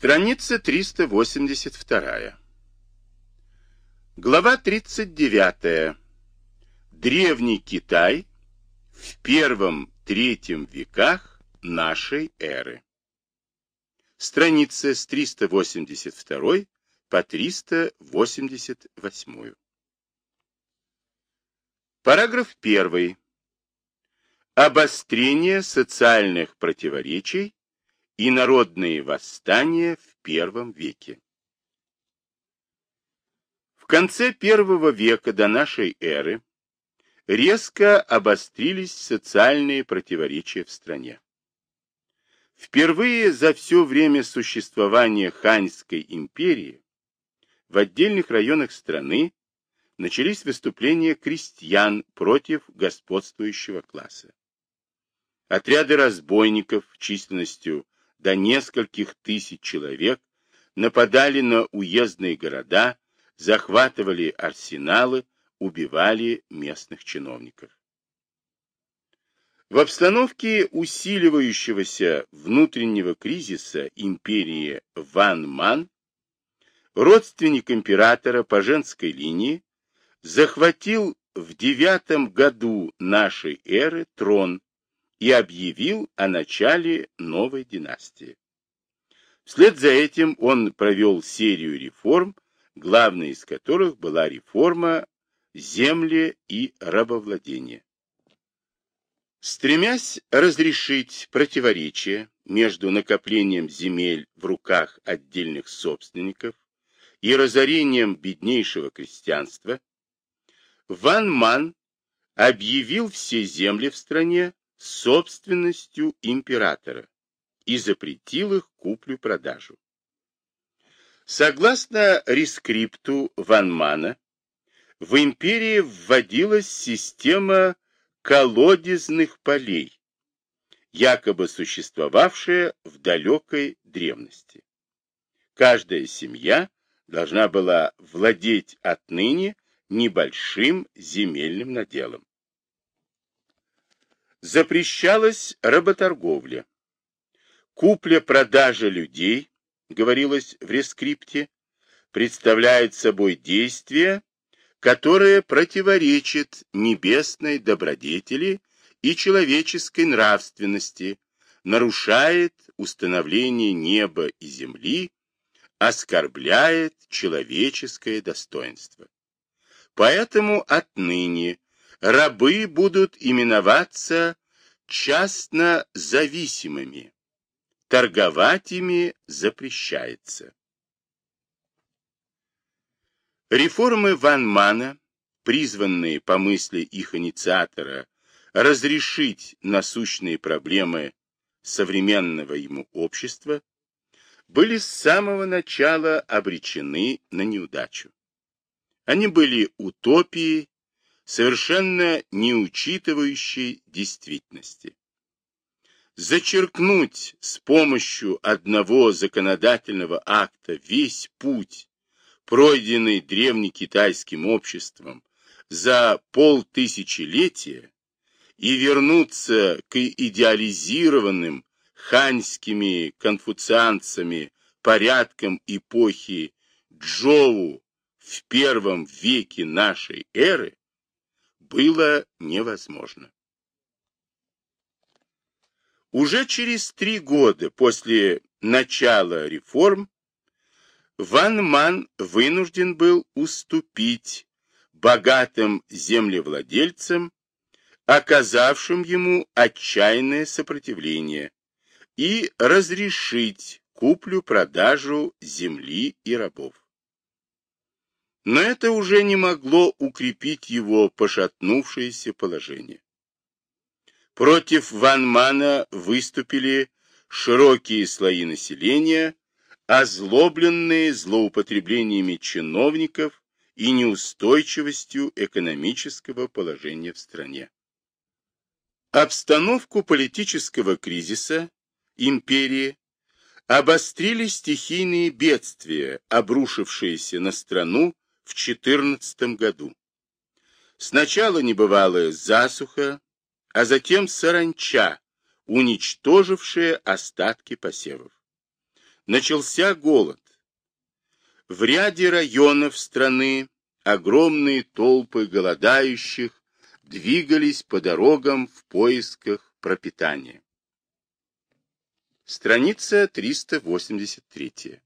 Страница 382. Глава 39. Древний Китай в первом-третьем веках нашей эры. Страница с 382 по 388. Параграф 1. Обострение социальных противоречий и народные восстания в первом веке. В конце первого века до нашей эры резко обострились социальные противоречия в стране. Впервые за все время существования Ханьской империи в отдельных районах страны начались выступления крестьян против господствующего класса. Отряды разбойников численностью до нескольких тысяч человек нападали на уездные города, захватывали арсеналы, убивали местных чиновников. В обстановке усиливающегося внутреннего кризиса империи Ван Ман родственник императора по женской линии захватил в девятом году нашей эры трон и объявил о начале новой династии. Вслед за этим он провел серию реформ, главной из которых была реформа земли и рабовладения. Стремясь разрешить противоречия между накоплением земель в руках отдельных собственников и разорением беднейшего крестьянства, Ван Ман объявил все земли в стране собственностью императора и запретил их куплю-продажу. Согласно рескрипту Ван Мана, в империи вводилась система колодезных полей, якобы существовавшая в далекой древности. Каждая семья должна была владеть отныне небольшим земельным наделом запрещалась работорговля. Купля-продажа людей, говорилось в рескрипте, представляет собой действие, которое противоречит небесной добродетели и человеческой нравственности, нарушает установление неба и земли, оскорбляет человеческое достоинство. Поэтому отныне рабы будут именоваться частно зависимыми. Торговать ими запрещается. Реформы Ван Мана, призванные по мысли их инициатора разрешить насущные проблемы современного ему общества, были с самого начала обречены на неудачу. Они были утопией совершенно не учитывающей действительности. Зачеркнуть с помощью одного законодательного акта весь путь, пройденный древнекитайским обществом за полтысячелетия, и вернуться к идеализированным ханьскими конфуцианцами порядкам эпохи Джоу в первом веке нашей эры, было невозможно. Уже через три года после начала реформ Ван Ман вынужден был уступить богатым землевладельцам, оказавшим ему отчаянное сопротивление, и разрешить куплю-продажу земли и рабов. Но это уже не могло укрепить его пошатнувшееся положение. Против Ван Мана выступили широкие слои населения, озлобленные злоупотреблениями чиновников и неустойчивостью экономического положения в стране. Обстановку политического кризиса империи обострили стихийные бедствия, обрушившиеся на страну в 14 году. Сначала небывалая засуха, а затем саранча, уничтожившая остатки посевов. начался голод. В ряде районов страны огромные толпы голодающих двигались по дорогам в поисках пропитания. Страница 383.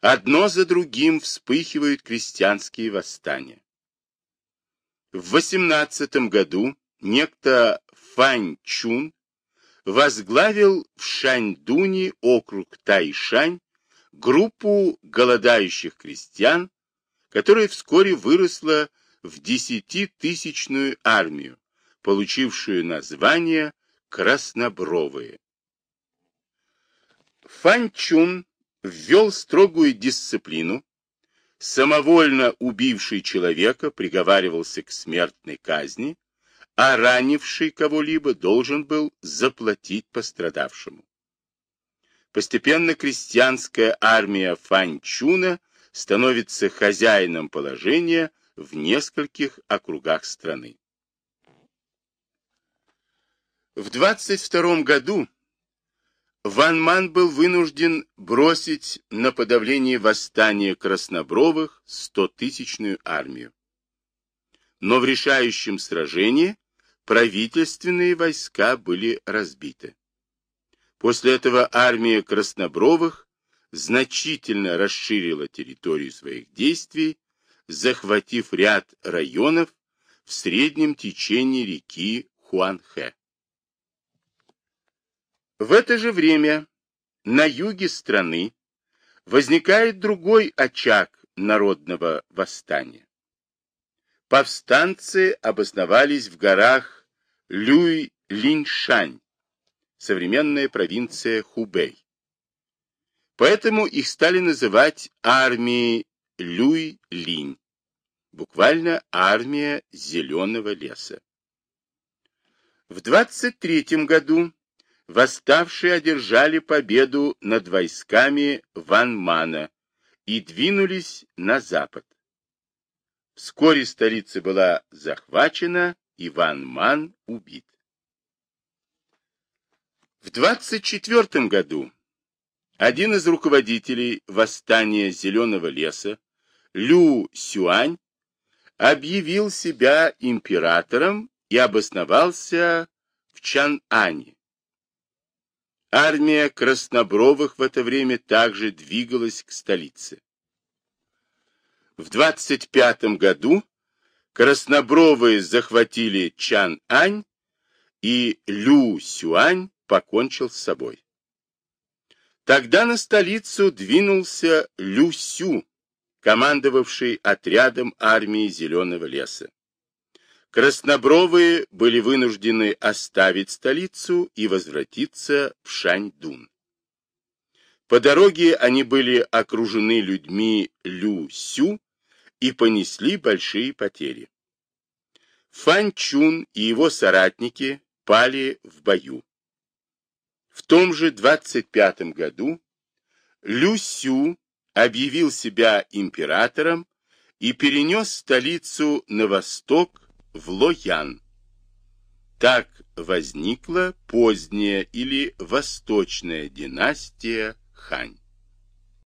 Одно за другим вспыхивают крестьянские восстания. В 18 году некто Фань Чун возглавил в Шаньдуне округ Тайшань группу голодающих крестьян, которая вскоре выросла в десятитысячную армию, получившую название «Краснобровые». Фанчун ввел строгую дисциплину, самовольно убивший человека приговаривался к смертной казни, а ранивший кого-либо должен был заплатить пострадавшему. Постепенно крестьянская армия Фанчуна становится хозяином положения в нескольких округах страны. В 22 году Ван Ман был вынужден бросить на подавление восстания Краснобровых стотысячную армию. Но в решающем сражении правительственные войска были разбиты. После этого армия Краснобровых значительно расширила территорию своих действий, захватив ряд районов в среднем течении реки Хуанхэ. В это же время на юге страны возникает другой очаг народного восстания. Повстанцы обосновались в горах Люй-Линьшань, современная провинция Хубэй. Поэтому их стали называть армией Люй-Линь, буквально армия зеленого леса. В 23 году восставшие одержали победу над войсками Ван Мана и двинулись на запад. Вскоре столица была захвачена, и Ван Ман убит. В 24 году один из руководителей восстания Зеленого леса, Лю Сюань, объявил себя императором и обосновался в Чан-Ане. Армия Краснобровых в это время также двигалась к столице. В 25 году Краснобровые захватили Чан-Ань, и Лю Сюань покончил с собой. Тогда на столицу двинулся Лю Сю, командовавший отрядом армии Зеленого леса. Краснобровые были вынуждены оставить столицу и возвратиться в Шаньдун. По дороге они были окружены людьми Лю-Сю и понесли большие потери. Фан Чун и его соратники пали в бою. В том же 25 году Лю Сю объявил себя императором и перенес столицу на восток в Лоян. Так возникла поздняя или восточная династия Хань.